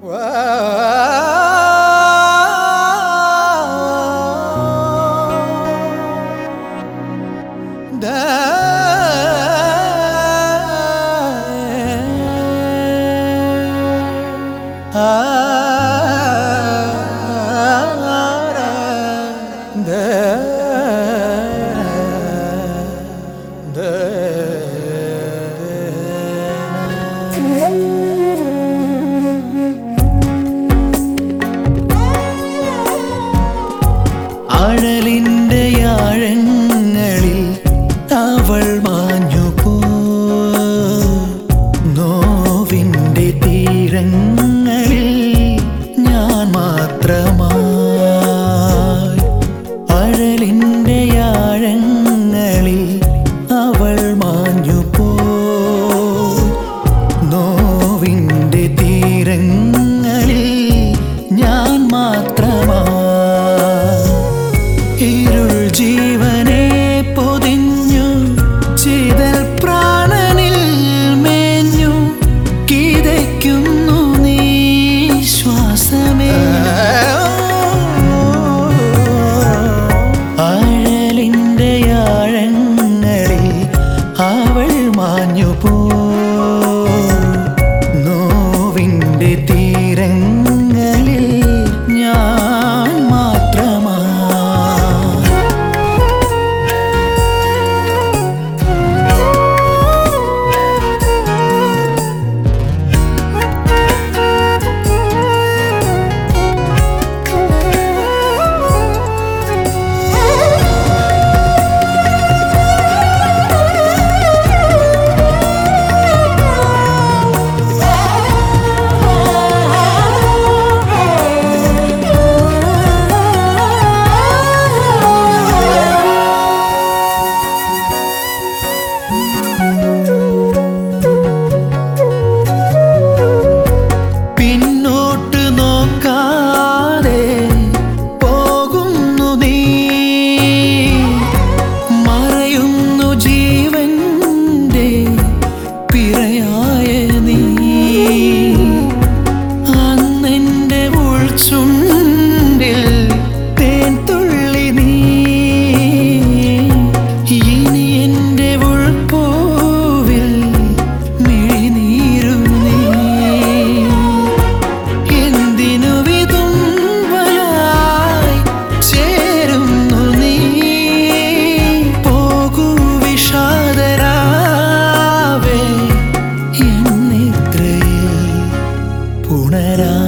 Ah ഉണരാ